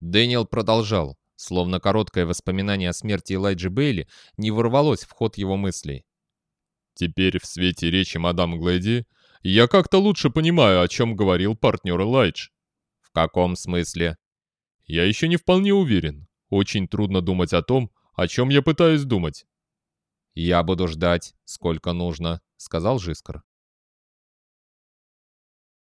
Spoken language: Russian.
Дэниел продолжал, словно короткое воспоминание о смерти Элайджи Бейли не ворвалось в ход его мыслей. «Теперь в свете речи мадам Глэди я как-то лучше понимаю, о чем говорил партнер Элайдж». «В каком смысле?» «Я еще не вполне уверен. Очень трудно думать о том, о чем я пытаюсь думать». «Я буду ждать, сколько нужно», — сказал Жискар.